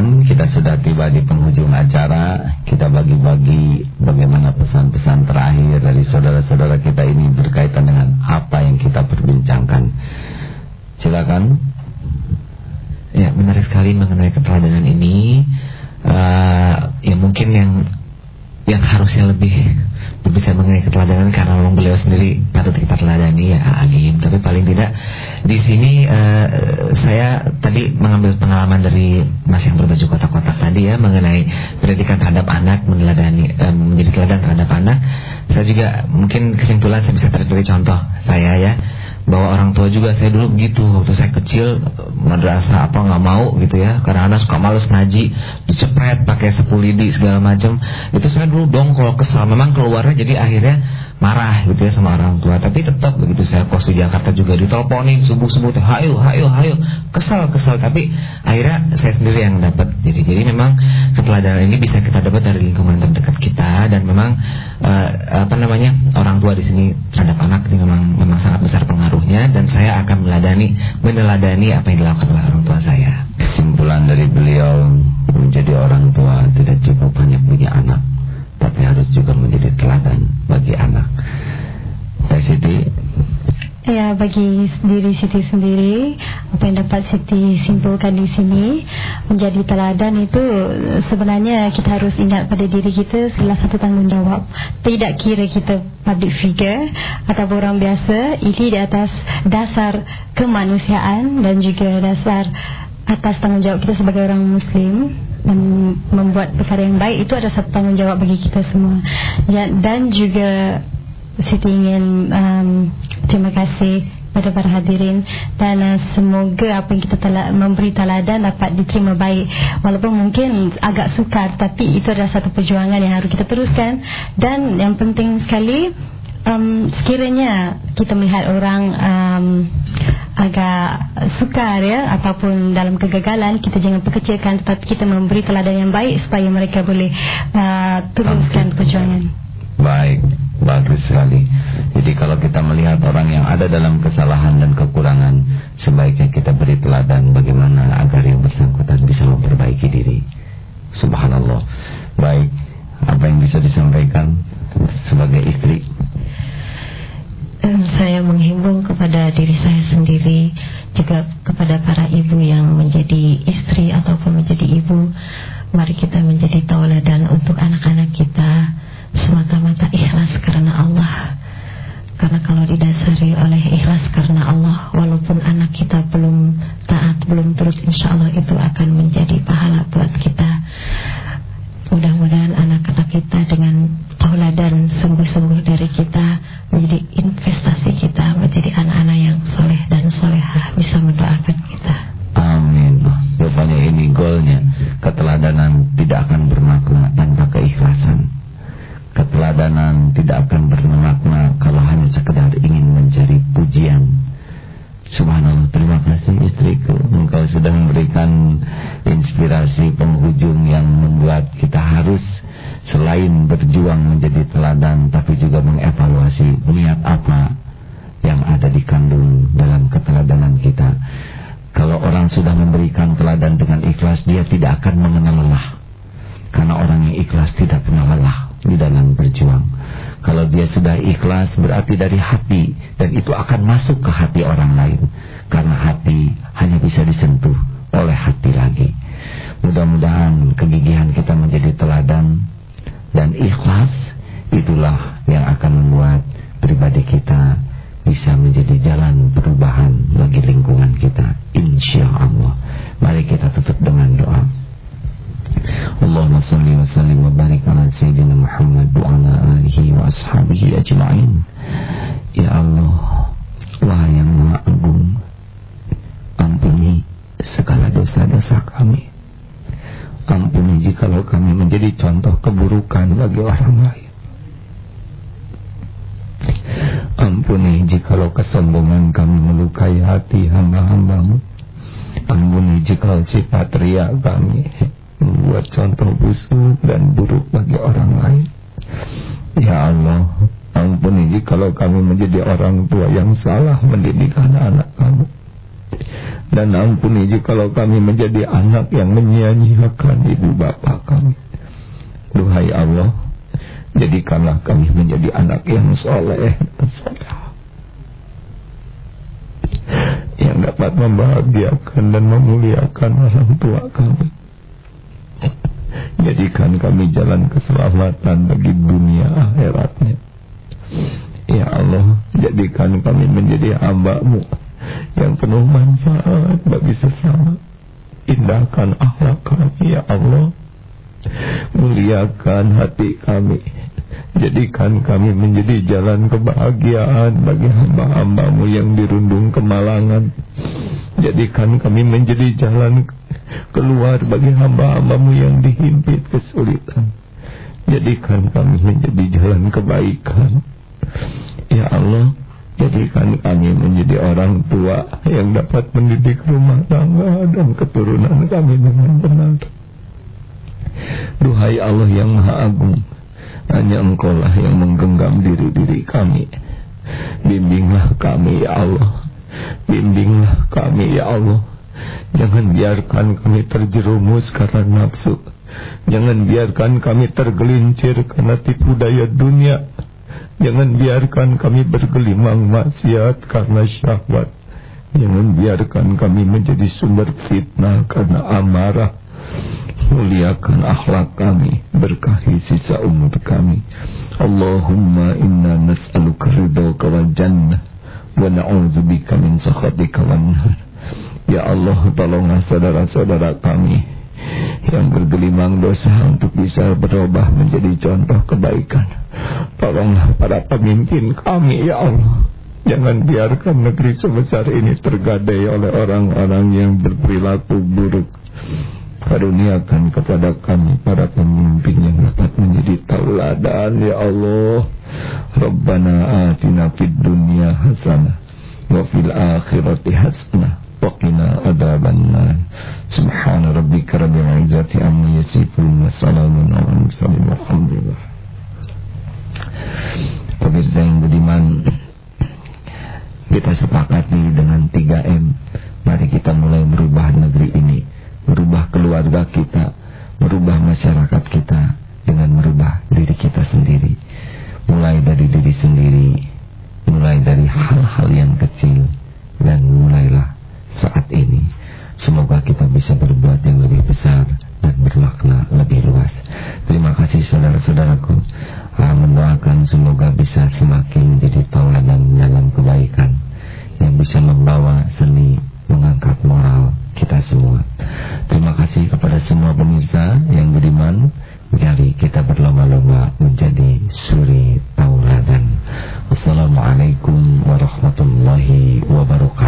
silakan kita sudah tiba di penghujung acara. Kita bagi-bagi bagaimana pesan-pesan terakhir dari saudara-saudara kita ini berkaitan dengan apa yang kita perbincangkan. Silakan. Ya menarik sekali mengenai keteladanan ini. Uh, ya mungkin yang yang harusnya lebih bisa mengenai keteladanan karena memang beliau sendiri patut kita teladani ya Agim. Tapi paling tidak di sini uh, saya tadi mengambil pengalaman dari Mas yang berbaju kotak-kotak tadi ya mengenai pendidikan terhadap anak meneladani uh, menjadi teladan terhadap anak. Saya juga mungkin kesimpulan saya bisa dari contoh saya ya bahwa orang tua juga. Saya dulu begitu waktu saya kecil madrasah apa nggak mau gitu ya. Karena anak suka males ngaji dicepret pakai sepuluh lidi segala macam itu saya dulu dong kalau kesal memang keluarnya jadi akhirnya marah gitu ya sama orang tua. Tapi tetap begitu saya kos di Jakarta juga diteleponin subuh-subuh teh hayo hayo hayo. Kesal kesal. Tapi akhirnya saya sendiri yang dapat. Jadi jadi memang keteladanan ini bisa kita dapat dari lingkungan terdekat kita dan memang uh, apa namanya orang tua di sini terhadap anak ini memang memang sangat besar pengaruhnya dan saya akan meladani meneladani apa yang dilakukan oleh orang tua saya. Kesimpulan dari beliau menjadi orang tua tidak cukup hanya punya Ya, bagi diri Siti sendiri, apa yang dapat Siti simpulkan di sini menjadi teladan itu sebenarnya kita harus ingat pada diri kita salah satu tanggungjawab. Tidak kira kita public figure atau orang biasa, ini di atas dasar kemanusiaan dan juga dasar atas tanggungjawab kita sebagai orang Muslim dan membuat perkara yang baik itu ada satu tanggung jawab bagi kita semua dan juga Siti ingin um, terima kasih pada para hadirin dan uh, semoga apa yang kita telah memberi teladan dapat diterima baik. Walaupun mungkin agak sukar tapi itu adalah satu perjuangan yang harus kita teruskan. Dan yang penting sekali um, sekiranya kita melihat orang um, agak sukar ya ataupun dalam kegagalan kita jangan perkecilkan tetapi kita memberi teladan yang baik supaya mereka boleh uh, teruskan perjuangan. Baik, bagus sekali. Jadi kalau kita melihat orang yang ada dalam kesalahan dan kekurangan, sebaiknya kita beri teladan bagaimana agar yang bersangkutan bisa memperbaiki diri. Subhanallah. Baik, apa yang bisa disampaikan sebagai istri? saya menghimbau kepada diri saya sendiri juga kepada para ibu yang menjadi istri ataupun menjadi ibu mari kita menjadi tauladan untuk anak-anak kita semata-mata ikhlas karena Allah. Karena kalau didasari oleh ikhlas karena Allah walaupun anak kita belum taat belum turut insya Allah itu akan menjadi pahala buat kita. Mudah-mudahan anak-anak kita dengan tauladan sungguh-sungguh dari kita menjadi investasi kita menjadi anak-anak yang soleh dan solehah. Bisa mendoakan inspirasi penghujung yang membuat kita harus Selain berjuang menjadi teladan Tapi juga mengevaluasi niat apa yang ada dikandung dalam keteladanan kita. Kalau orang sudah memberikan teladan dengan ikhlas Dia tidak akan mengenal lelah. Karena orang yang ikhlas tidak pernah lelah di dalam berjuang. Kalau dia sudah ikhlas berarti dari hati dan itu akan masuk ke hati orang lain. Karena hati hanya bisa disentuh oleh hati lagi. Mudah-mudahan kegigihan kita menjadi teladan dan ikhlas itulah yang akan membuat pribadi kita bisa menjadi jalan perubahan bagi lingkungan kita. Insya Allah. Mari kita tutup dengan doa. Allahumma salli wa sallim wa barik ala Sayyidina Muhammad wa ala alihi wa ashabihi ajma'in Ampuni jikalau kesombongan kami melukai hati hamba-hambamu Ampuni jikalau sifat ria kami membuat contoh busuk dan buruk bagi orang lain. Ya Allah, ampuni jikalau kami menjadi orang tua yang salah mendidik anak-anak kami. dan ampuni jikalau kami menjadi anak yang menyia-nyiakan ibu bapak kami. Duhai Allah, jadikanlah kami menjadi anak yang soleh dan soleh. Yang dapat membahagiakan dan memuliakan orang tua kami. Jadikan kami jalan keselamatan bagi dunia akhiratnya. Ya Allah, jadikan kami menjadi hambamu yang penuh manfaat bagi sesama. Indahkan akhlak kami, Ya Allah. Muliakan hati kami. Jadikan kami menjadi jalan kebahagiaan bagi hamba-hambamu yang dirundung kemalangan. Jadikan kami menjadi jalan keluar bagi hamba-hambamu yang dihimpit kesulitan. Jadikan kami menjadi jalan kebaikan. Ya Allah, jadikan kami menjadi orang tua yang dapat mendidik rumah tangga dan keturunan kami dengan benar. Duhai Allah yang Maha Agung, hanya Engkau lah yang menggenggam diri-diri kami. Bimbinglah kami ya Allah. Bimbinglah kami ya Allah. Jangan biarkan kami terjerumus karena nafsu. Jangan biarkan kami tergelincir karena tipu daya dunia. Jangan biarkan kami bergelimang maksiat karena syahwat. Jangan biarkan kami menjadi sumber fitnah karena amarah. Muliakan akhlak kami, berkahi sisa umur kami. Allahumma inna nas'aluka ridhaka wal jannah wa na'udzubika min sakhatika wan Ya Allah, tolonglah saudara-saudara kami yang bergelimang dosa untuk bisa berubah menjadi contoh kebaikan. Tolonglah para pemimpin kami ya Allah. Jangan biarkan negeri sebesar ini tergadai oleh orang-orang yang berperilaku buruk. Karuniakan kepada kami para pemimpin yang dapat menjadi tauladan ya Allah. Rabbana atina fid dunya hasanah wa fil akhirati hasanah wa qina adzabannar. Subhana rabbika rabbil izzati amma yasifun wa salamun ala mursalin walhamdulillah. Pemirsa yang budiman, kita sepakati dengan 3M. Mari kita mulai merubah negeri ini, merubah keluarga kita, merubah masyarakat kita dengan merubah diri kita sendiri dari diri sendiri mulai dari hal-hal yang kecil dan warahmatullahi wabarakatuh.